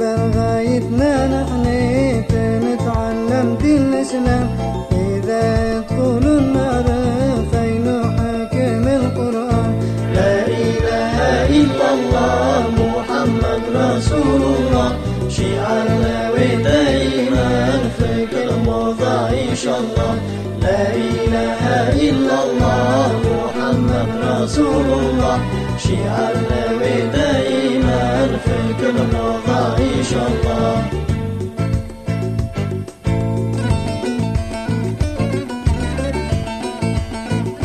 بغايتنا نحن نتعلم دين الإسلام؟ إذا يدخل النار فينحكم القرآن. لا إله إلا الله محمد رسول الله شعارنا ودائما في كل موضع إن شاء الله. لا إله إلا الله محمد رسول الله شعارنا ودائما في كل موضع inşallah